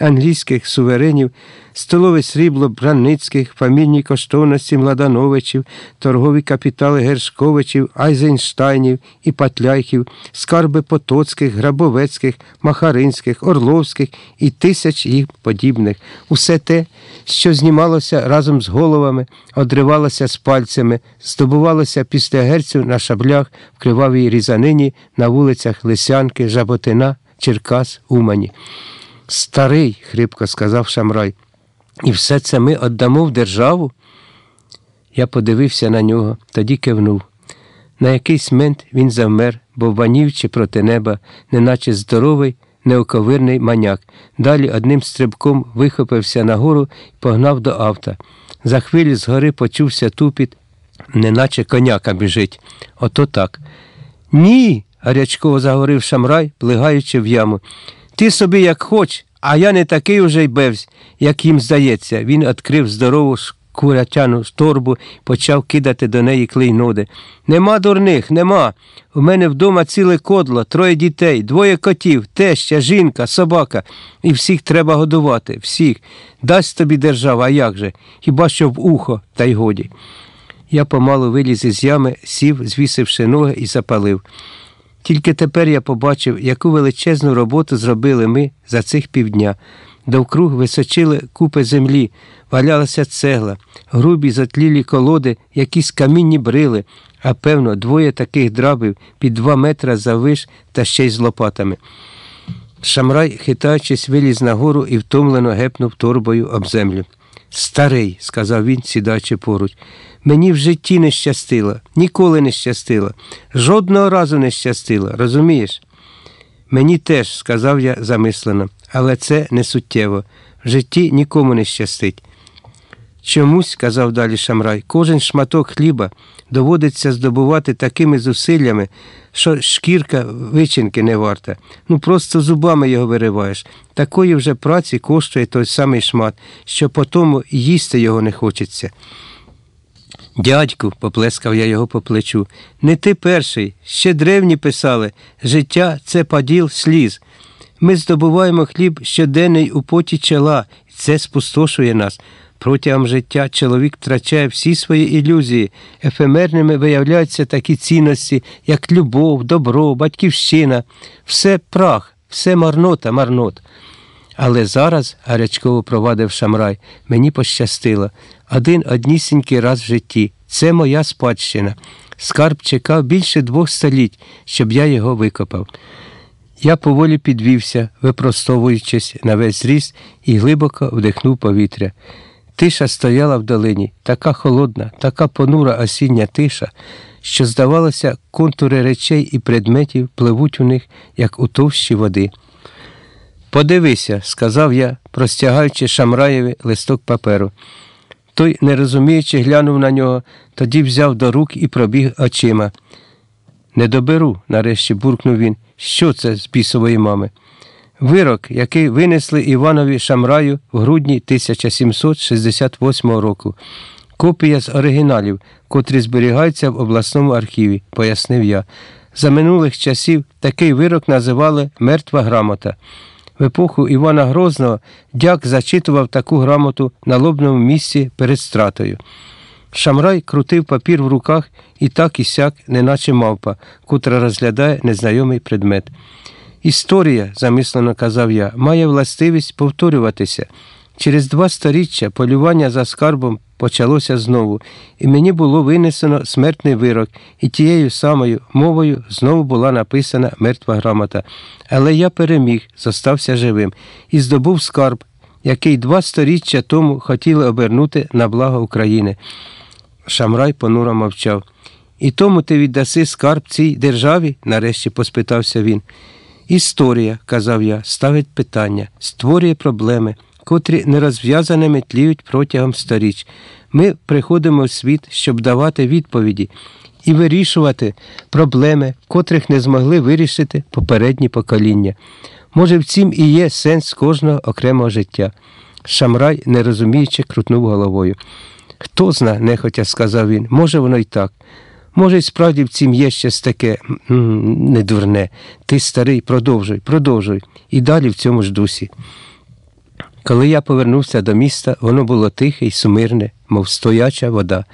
англійських суверенів, столове срібло Бранницьких, фамільні коштовності Младановичів, торгові капітали Гершковичів, Айзенштайнів і Патляйхів, скарби Потоцьких, Грабовецьких, Махаринських, Орловських і тисяч їх подібних. Усе те, що знімалося разом з головами, одривалося з пальцями, здобувалося після герцю на шаблях в кривавій різанині на вулицях Лисянки, Жаботина, Черкас, Умані. Старий, хрипко сказав Шамрай, і все це ми віддамо в державу? Я подивився на нього, тоді кивнув. На якийсь мент він завмер, бо ванівчи проти неба, неначе здоровий, неоковирний маняк. Далі одним стрибком вихопився нагору і погнав до авто. За хвилю згори почувся тупіт, неначе коняка біжить. Ото так. Ні. гарячково заговорив Шамрай, плигаючи в яму. Ти собі як хоч, а я не такий уже й бевсь, як їм здається. Він відкрив здорову курятяну торбу почав кидати до неї клейноди. Нема дурних, нема. У мене вдома ціле кодло, троє дітей, двоє котів, теща, жінка, собака. І всіх треба годувати, всіх. Дасть тобі держава, а як же? Хіба що в ухо, та й годі. Я помалу виліз із ями, сів, звісивши ноги і запалив. Тільки тепер я побачив, яку величезну роботу зробили ми за цих півдня. Довкруг височили купи землі, валялася цегла, грубі затлілі колоди, якісь камінні брили, а певно, двоє таких драбів під два метра завиш та ще й з лопатами. Шамрай, хитаючись, виліз нагору і втомлено гепнув торбою об землю. Старий, сказав він, сідаючи поруч, мені в житті не щастило, ніколи не щастило, жодного разу не щастило, розумієш? Мені теж, сказав я замислено, але це не суттєво. В житті нікому не щастить. Чомусь, казав далі Шамрай, кожен шматок хліба доводиться здобувати такими зусиллями, що шкірка вичинки не варта. Ну просто зубами його вириваєш. Такої вже праці коштує той самий шмат, що потому їсти його не хочеться. Дядьку, поплескав я його по плечу, не ти перший. Ще древні писали життя це паділ сліз. Ми здобуваємо хліб щоденний у поті чола, і це спустошує нас. Протягом життя чоловік втрачає всі свої ілюзії, ефемерними виявляються такі цінності, як любов, добро, батьківщина, все прах, все марнота, марнот. Але зараз, гарячково провадив Шамрай, мені пощастило. Один однісінький раз в житті. Це моя спадщина. Скарб чекав більше двох століть, щоб я його викопав. Я поволі підвівся, випростовуючись на весь зріст і глибоко вдихнув повітря. Тиша стояла в долині, така холодна, така понура осіння тиша, що, здавалося, контури речей і предметів пливуть у них, як у товщі води. Подивися, сказав я, простягаючи Шамраєві листок паперу. Той, не розуміючи, глянув на нього, тоді взяв до рук і пробіг очима. Не доберу, нарешті буркнув він. Що це з бісової мами? Вирок, який винесли Іванові Шамраю в грудні 1768 року. Копія з оригіналів, котрі зберігаються в обласному архіві, пояснив я. За минулих часів такий вирок називали мертва грамота. В епоху Івана Грозного дяк зачитував таку грамоту на лобному місці перед стратою. Шамрай крутив папір в руках і так і сяк, неначе мавпа, котра розглядає незнайомий предмет. Історія, замислено казав я, має властивість повторюватися. Через два сторіччя полювання за скарбом почалося знову, і мені було винесено смертний вирок, і тією самою мовою знову була написана мертва грамота. Але я переміг, зостався живим і здобув скарб, який два сторіччя тому хотіли обернути на благо України. Шамрай понуро мовчав. І тому ти віддаси скарб цій державі? нарешті поспитався він. Історія, казав я, ставить питання, створює проблеми, котрі нерозв'язаними тліють протягом сторіч. Ми приходимо в світ, щоб давати відповіді і вирішувати проблеми, котрих не змогли вирішити попередні покоління. Може, в цім і є сенс кожного окремого життя. Шамрай, не розуміючи, крутнув головою. Хто зна, нехотя сказав він, може, воно й так. Може, й справді в цім є щось таке недурне. Ти старий, продовжуй, продовжуй, і далі в цьому ж дусі. Коли я повернувся до міста, воно було тихе й сумирне, мов стояча вода.